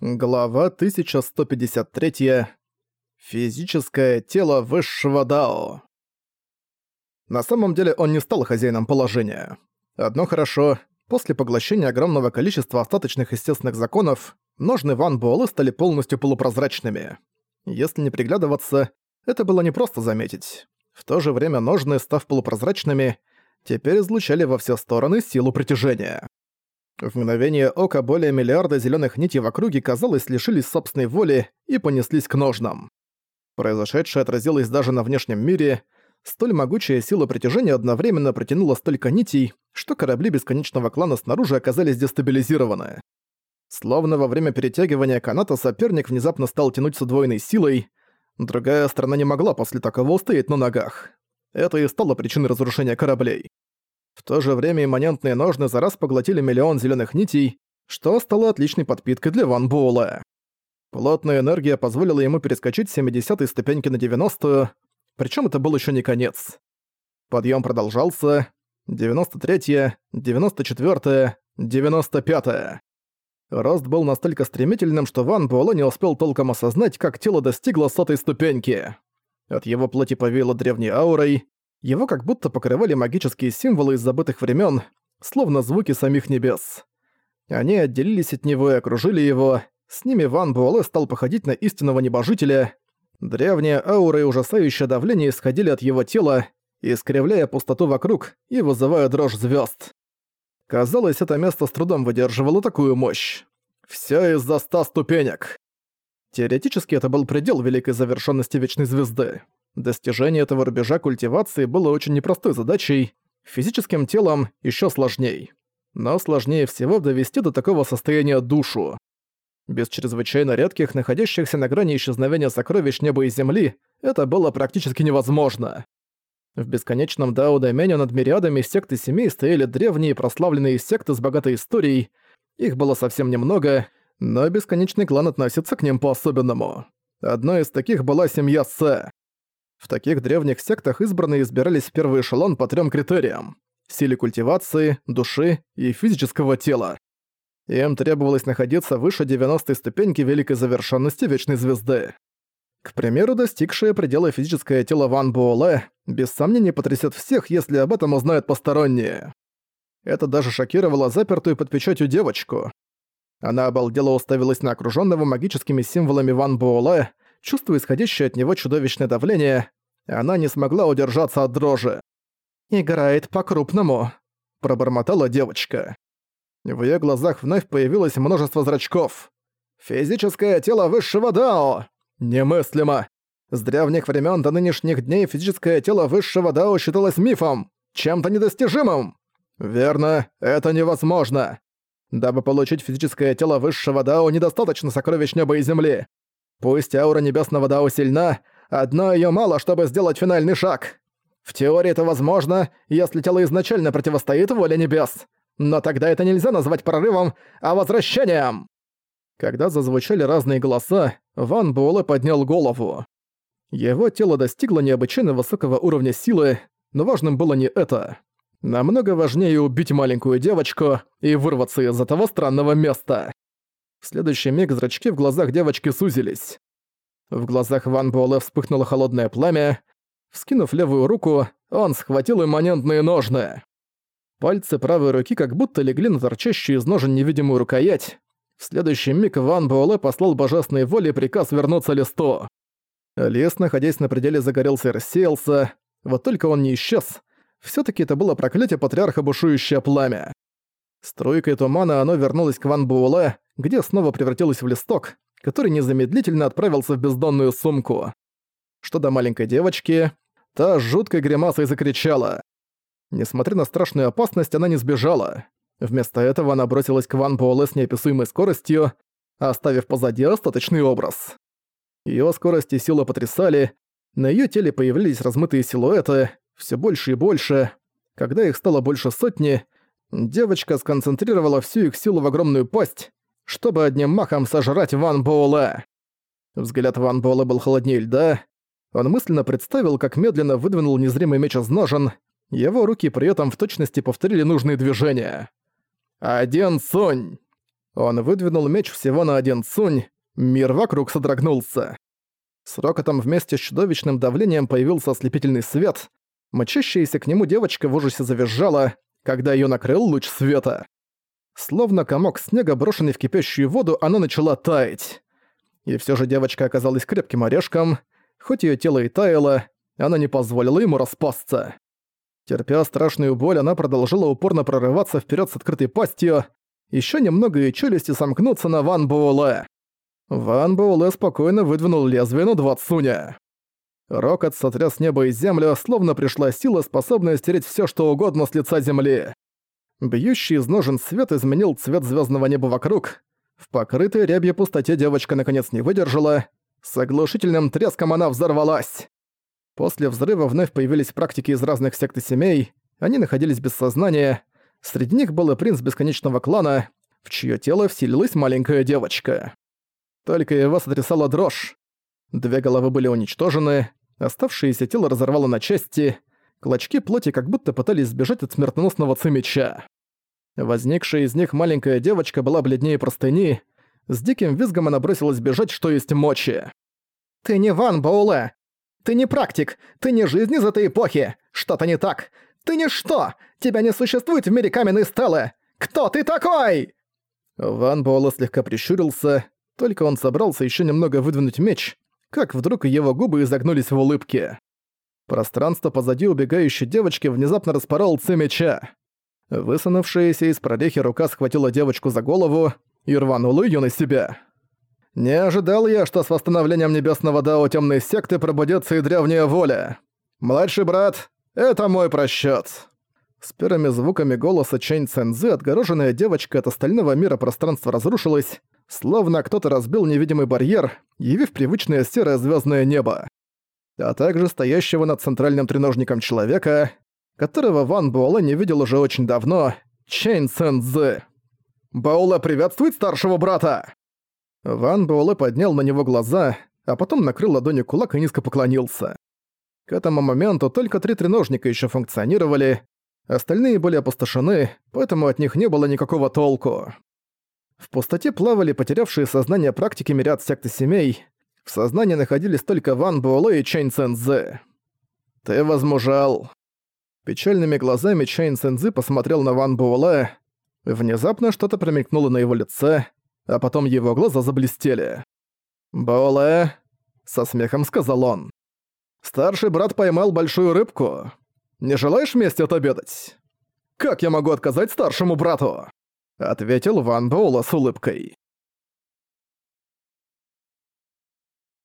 Глава 1153. Физическое тело высшего Дао. На самом деле он не стал хозяином положения. Одно хорошо, после поглощения огромного количества остаточных естественных законов, ножны Ван Буэлэ стали полностью полупрозрачными. Если не приглядываться, это было непросто заметить. В то же время ножны, став полупрозрачными, теперь излучали во все стороны силу притяжения. В мгновение ока более миллиарда зеленых нитей в округе, казалось, лишились собственной воли и понеслись к ножнам. Произошедшее отразилось даже на внешнем мире. Столь могучая сила притяжения одновременно протянула столько нитей, что корабли бесконечного клана снаружи оказались дестабилизированы. Словно во время перетягивания каната соперник внезапно стал тянуть с удвоенной силой, другая сторона не могла после такого устоять на ногах. Это и стало причиной разрушения кораблей. В то же время имманентные ножны за раз поглотили миллион зеленых нитей, что стало отличной подпиткой для Ван Буэлла. Плотная энергия позволила ему перескочить с 70-й ступеньки на 90-ю, причем это был еще не конец. Подъем продолжался. 93-я, 94-я, 95-я. Рост был настолько стремительным, что Ван Буэлэ не успел толком осознать, как тело достигло сотой ступеньки. От его плоти повеяло древней аурой, его как будто покрывали магические символы из забытых времен, словно звуки самих небес. Они отделились от него и окружили его. С ними Ван Буэлэ стал походить на истинного небожителя. Древняя аура и ужасающее давление исходили от его тела, искривляя пустоту вокруг и вызывая дрожь звезд. Казалось, это место с трудом выдерживало такую мощь. Все из-за ста ступенек. Теоретически это был предел великой завершенности Вечной Звезды. Достижение этого рубежа культивации было очень непростой задачей, физическим телом еще сложней. Но сложнее всего довести до такого состояния душу. Без чрезвычайно редких, находящихся на грани исчезновения сокровищ неба и земли, это было практически невозможно. В бесконечном дао-домене над мириадами секты семей стояли древние прославленные секты с богатой историей, их было совсем немного, но бесконечный клан относится к ним по-особенному. Одной из таких была семья Сэ. В таких древних сектах избранные избирались в первый эшелон по трем критериям – силе культивации, души и физического тела. Им требовалось находиться выше 90-й ступеньки великой завершенности Вечной Звезды. К примеру, достигшее предела физическое тело Ван Буэлэ без сомнения потрясет всех, если об этом узнают посторонние. Это даже шокировало запертую под печатью девочку. Она обалдела уставилась на окружённого магическими символами Ван Буэлэ, чувствуя исходящее от него чудовищное давление, она не смогла удержаться от дрожи. «Играет по-крупному», — пробормотала девочка. В её глазах вновь появилось множество зрачков. «Физическое тело высшего Дао! Немыслимо! С древних времен до нынешних дней физическое тело высшего Дао считалось мифом, чем-то недостижимым! Верно, это невозможно! Дабы получить физическое тело высшего Дао, недостаточно сокровищ неба и земли. Пусть аура небесного Дао сильна, одно её мало, чтобы сделать финальный шаг. В теории это возможно, если тело изначально противостоит воле небес. Но тогда это нельзя назвать прорывом, а возвращением. Когда зазвучали разные голоса, Ван Буэлэ поднял голову. Его тело достигло необычайно высокого уровня силы, но важным было не это. Намного важнее убить маленькую девочку и вырваться из этого странного места. В следующий миг зрачки в глазах девочки сузились. В глазах Ван Буэлэ вспыхнуло холодное пламя. Вскинув левую руку, он схватил имманентные ножны. Пальцы правой руки как будто легли на торчащую из ножен невидимую рукоять. В следующий миг Ван Буэлэ послал божественной воле приказ вернуться листу. Лес, находясь на пределе, загорелся и рассеялся. Вот только он не исчез. все таки это было проклятие патриарха бушующее пламя. Струйкой тумана оно вернулось к Ван Буэлэ, где снова превратилось в листок, который незамедлительно отправился в бездонную сумку. Что до маленькой девочки, та с жуткой гримасой закричала. Несмотря на страшную опасность, она не сбежала. Вместо этого она бросилась к Ван Буэлэ с неописуемой скоростью, оставив позади остаточный образ. Её скорость и сила потрясали, на её теле появились размытые силуэты, всё больше и больше. Когда их стало больше сотни, Девочка сконцентрировала всю их силу в огромную пасть, чтобы одним махом сожрать Ван Боула. Взгляд Ван Боула был холоднее льда. Он мысленно представил, как медленно выдвинул незримый меч из ножен, его руки при этом в точности повторили нужные движения. «Один Сунь!» Он выдвинул меч всего на один цунь, мир вокруг содрогнулся. С рокотом вместе с чудовищным давлением появился ослепительный свет. Мчащаяся к нему девочка в ужасе завизжала, когда её накрыл луч света. Словно комок снега, брошенный в кипящую воду, она начала таять. И всё же девочка оказалась крепким орешком. Хоть её тело и таяло, она не позволила ему распасться. Терпя страшную боль, она продолжила упорно прорываться вперед с открытой пастью. Еще немного и челюсти сомкнутся на Ван Буэлэ. Ван Буэлэ спокойно выдвинул лезвие на два цуня. Рокот сотряс небо и землю, словно пришла сила, способная стереть все, что угодно с лица земли. Бьющий из ножен свет изменил цвет звездного неба вокруг. В покрытой рябью пустоте девочка наконец не выдержала. С оглушительным треском она взорвалась. После взрыва вновь появились практики из разных сект и семей. Они находились без сознания. Среди них был и принц Бесконечного Клана, в чье тело вселилась маленькая девочка. Только его сотрясала дрожь. Две головы были уничтожены, оставшееся тело разорвало на части, клочки плоти как будто пытались сбежать от смертоносного цимича. Возникшая из них маленькая девочка была бледнее простыни, с диким визгом она бросилась бежать, что есть мочи. «Ты не Ван Боуле! Ты не практик! Ты не жизнь из этой эпохи! Что-то не так! Ты ничто! Тебя не существует в мире каменной стелы! Кто ты такой?» Ван Боуле слегка прищурился, только он собрался еще немного выдвинуть меч, как вдруг его губы изогнулись в улыбке. Пространство позади убегающей девочки внезапно распорол ци меча. Высунувшаяся из прорехи рука схватила девочку за голову и рванула её на себя. Не ожидал я, что с восстановлением небесного дао темной секты пробудется и древняя воля. Младший брат, это мой просчёт. С первыми звуками голоса Чэнь Цэнзы отгороженная девочка от остального мира пространство разрушилось, словно кто-то разбил невидимый барьер, явив привычное серое звездное небо. А также стоящего над центральным треножником человека, которого Ван Буэлэ не видел уже очень давно, Чэнь Цэнзы. «Баула приветствует старшего брата!» Ван Буэлэ поднял на него глаза, а потом накрыл ладонью кулак и низко поклонился. К этому моменту только три треножника еще функционировали, остальные были опустошены, поэтому от них не было никакого толку. В пустоте плавали потерявшие сознание практики ряд сект и семей. В сознании находились только Ван Буэлэ и Чэнь Цэнзэ. «Ты возмужал». Печальными глазами Чэнь Цэнзы посмотрел на Ван Буэлэ. Внезапно что-то промелькнуло на его лице, а потом его глаза заблестели. «Буэлэ», — со смехом сказал он. «Старший брат поймал большую рыбку. Не желаешь вместе отобедать?» «Как я могу отказать старшему брату?» Ответил Ван Боула с улыбкой.